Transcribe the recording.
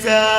Satan.